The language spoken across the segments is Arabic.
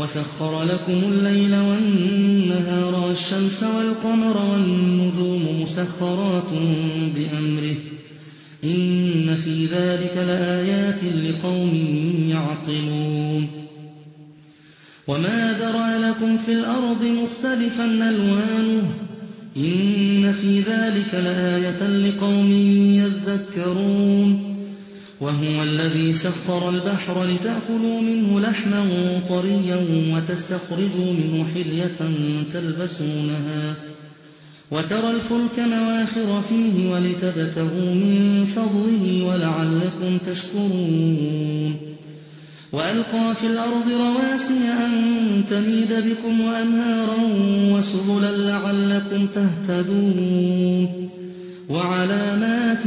وسخر لكم الليل والنهار والشمس والقمر والنجوم مسخرات بأمره. إن في ذلك لآيات لقوم يعقلون. وما ذرى لكم في الأرض مختلفا ألوانه. إن في ذلك لآية لقوم يذكرون. وهو الذي سخر البحر لتأكلوا منه لحما طريا وتستخرجوا منه حلية تلبسونها وترى الفلك مواخر فيه ولتبتغوا من فضله ولعلكم تشكرون وألقى في الأرض رواسي أن تميد بكم وأنهارا وسبلا لعلكم تهتدون وعلامات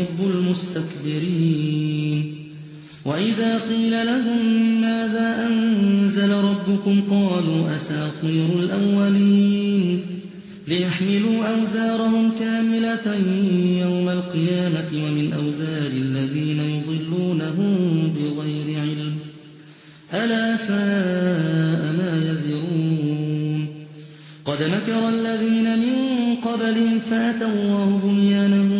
يحب المستكبرين. وإذا قيل لهم ماذا أنزل ربكم قالوا أساطير الأولين. ليحملوا أوزارهم كاملة يوم القيامة ومن أوزار الذين يضلونهم بغير علم. ألا ساء ما يزرون. قد مكر الذين من قبلهم فأتى الله بنيانهم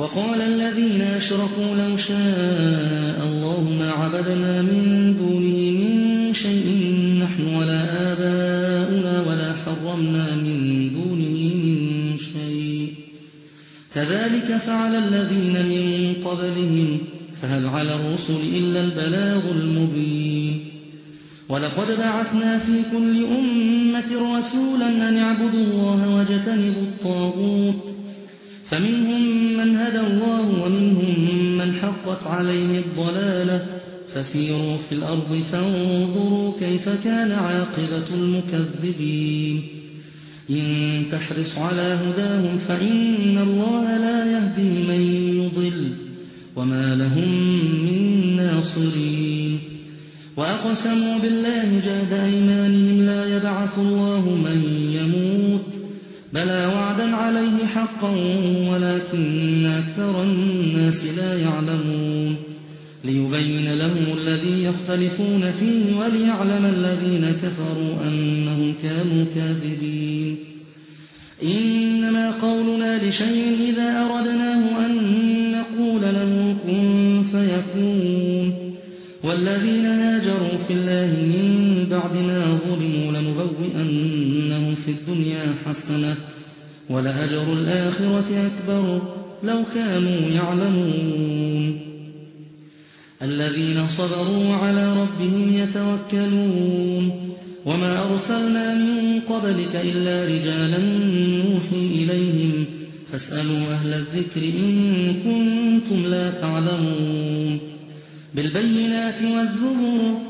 وقال الذين أشركوا لو شاء الله ما عبدنا من دونه من شيء نحن ولا آباؤنا ولا حرمنا من دونه من شيء. كذلك فعل الذين من قبلهم فهل على الرسل إلا البلاغ المبين. ولقد بعثنا في كل أمة رسولا أن اعبدوا الله واجتنبوا الطاغوت فمنهم من هدى الله ومنهم من حقت عليه الضلالة. فسيروا في الأرض فانظروا كيف كان عاقبة المكذبين. إن تحرص على هداهم فإن الله لا يهدي من يضل. وما لهم من ناصرين. وأقسموا بالله جهد أيمانهم لا يبعث الله من بلى وعدا عليه حقا ولكن أكثر الناس لا يعلمون. ليبين لهم الذي يختلفون فيه وليعلم الذين كفروا أنهم كانوا كاذبين. إنما قولنا لشيء إذا أردناه أن نقول له كن فيكون. والذين هاجروا في الله من بعد ما ظلموا حسنة ولأجر الآخرة أكبر لو كانوا يعلمون. الذين صبروا على ربهم يتوكلون. وما أرسلنا من قبلك إلا رجالا نوحي إليهم. فاسألوا أهل الذكر إن كنتم لا تعلمون. بالبينات والزبور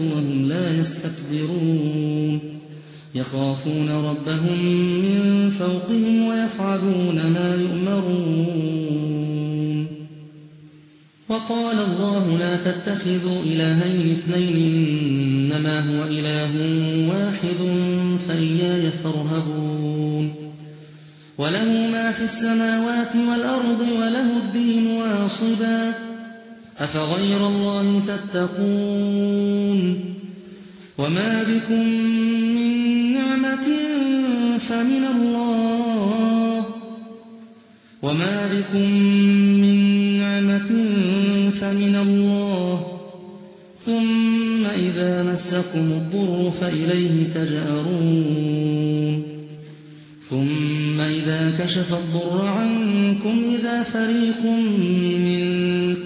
وهم لا يستكبرون. يخافون ربهم من فوقهم ويفعلون ما يؤمرون. وقال الله لا تتخذوا إلهين اثنين إنما هو إله واحد فإياي فارهبون. وله ما في السماوات والأرض وله الدين واصبا. أفغير الله تتقون وما بكم من نعمة فمن الله وما بكم من نعمة فمن الله ثم إذا مسكم الضر فإليه تجأرون ثم إذا كشف الضر عنكم إذا فريق منكم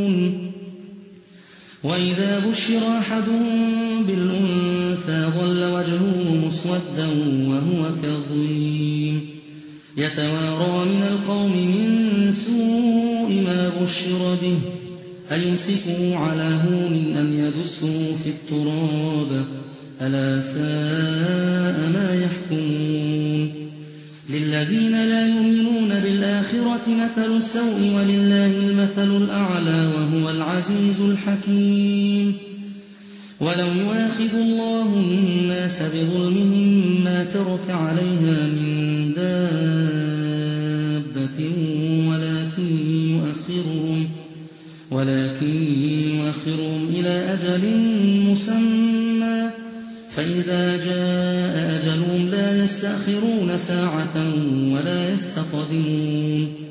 وإذا بشر أحدهم بالأنثى ظل وجهه مسودا وهو كظيم. يتوارى من القوم من سوء ما بشر به. أيمسكه على هون أم يدسه في التراب؟ ألا ساء ما يحكمون. للذين لا يؤمنون بالآخرة مثل السوء ولله المثل الأعلى وهو العزيز الحكيم. ولو يواخذ الله الناس بظلمهم ما ترك عليها من دابة ولكن يؤخرهم ولكن يؤخرهم إلى أجل مسمى. فإذا جاء أجلهم لا يستأخرون ساعة ولا يستقدمون.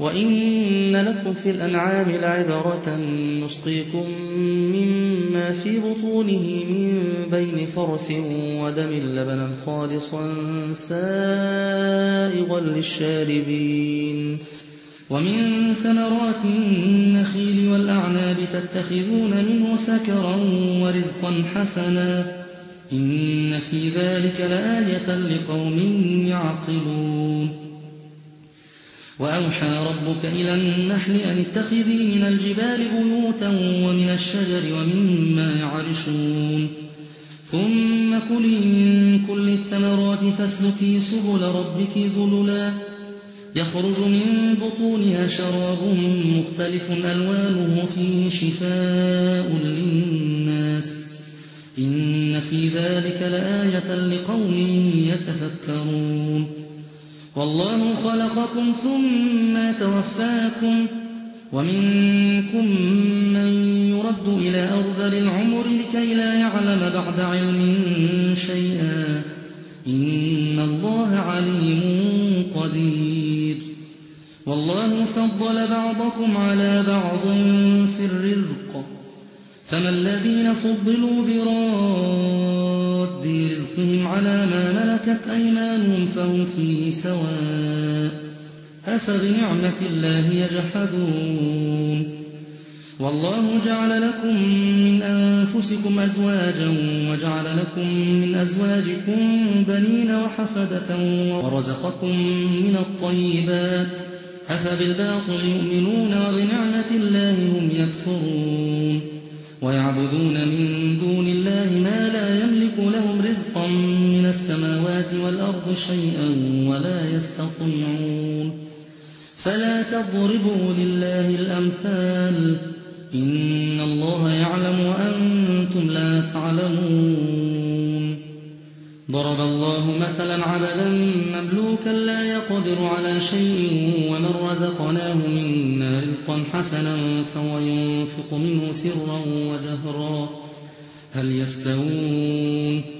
وإن لكم في الأنعام لعبرة نسقيكم مما في بطونه من بين فرث ودم لبنا خالصا سائغا للشاربين ومن ثمرات النخيل والأعناب تتخذون منه سكرا ورزقا حسنا إن في ذلك لآية لقوم يعقلون وأوحى ربك إلى النحل أن اتخذي من الجبال بيوتا ومن الشجر ومما يعرشون. ثم كلي من كل الثمرات فاسلكي سبل ربك ذللا. يخرج من بطونها شراب مختلف ألوانه فيه شفاء للناس. إن في ذلك لآية لقوم يتفكرون. والله خلقكم ثم توفاكم ومنكم من يرد إلى أرذل العمر لكي لا يعلم بعد علم شيئا. إن الله عليم قدير. والله فضل بعضكم على بعض في الرزق. فما الذين فضلوا براد رزقهم على ما ملكت أيمانهم فهم فيه سواء أفبنعمة الله يجحدون والله جعل لكم من أنفسكم أزواجا وجعل لكم من أزواجكم بنين وحفدة ورزقكم من الطيبات أفبالباطل يؤمنون وبنعمة الله هم يكفرون ويعبدون من دون الله ما لا من السماوات والأرض شيئا ولا يستطيعون فلا تضربوا لله الأمثال إن الله يعلم وأنتم لا تعلمون ضرب الله مثلا عبدا مملوكا لا يقدر على شيء ومن رزقناه منا رزقا حسنا فهو ينفق منه سرا وجهرا هل يستوون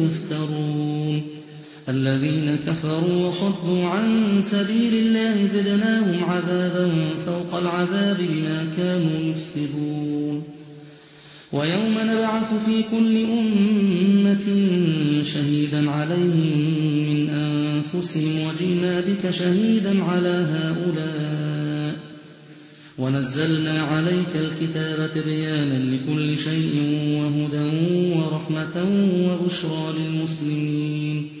الذين كفروا وصدوا عن سبيل الله زدناهم عذابا فوق العذاب بما كانوا يفسدون. ويوم نبعث في كل أمة شهيدا عليهم من أنفسهم وجينا بك شهيدا على هؤلاء. ونزلنا عليك الكتاب تبيانا لكل شيء وهدى ورحمة وبشرى للمسلمين.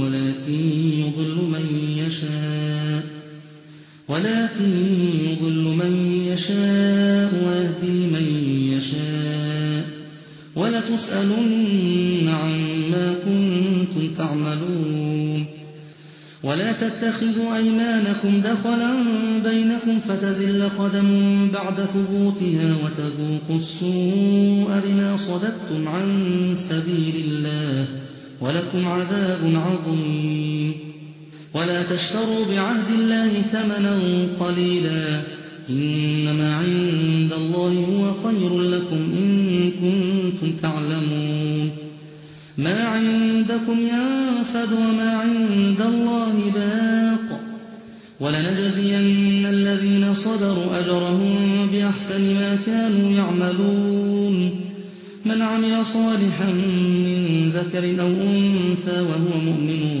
ولكن يضل من يشاء ويهدي من يشاء. ولتسألن عما كنتم تعملون. ولا تتخذوا أيمانكم دخلا بينكم فتزل قدم بعد ثبوتها وتذوقوا السوء بما صددتم عن سبيل الله ولكم عذاب عظيم. ولا تشتروا بعهد الله ثمنا قليلا. إنما عند الله هو خير لكم إن كنتم تعلمون. ما عندكم ينفد وما عند الله باق. ولنجزين الذين صبروا أجرهم بأحسن ما كانوا يعملون. من عمل صالحا من ذكر أو أنثى وهو مؤمن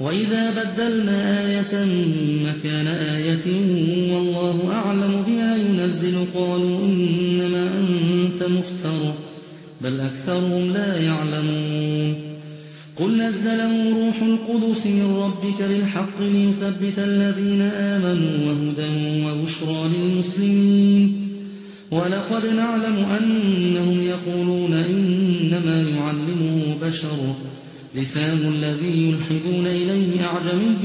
وإذا بدلنا آية مكان آية والله أعلم بما ينزل قالوا إنما أنت مفتر بل أكثرهم لا يعلمون قل نزله روح القدس من ربك بالحق ليثبت الذين آمنوا وهدى وبشرى للمسلمين ولقد نعلم أنهم يقولون إنما يعلمه بشر لسان الذي يلحدون إليه أعجمي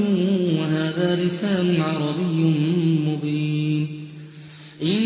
وهذا لسان عربي مبين. إن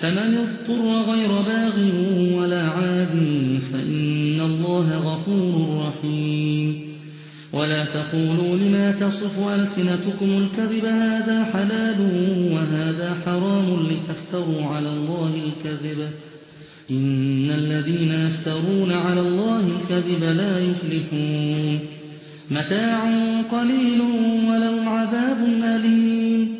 فمن اضطر غير باغ ولا عاد فإن الله غفور رحيم. ولا تقولوا لما تصف ألسنتكم الكذب هذا حلال وهذا حرام لتفتروا على الله الكذب. إن الذين يفترون على الله الكذب لا يفلحون. متاع قليل ولهم عذاب أليم.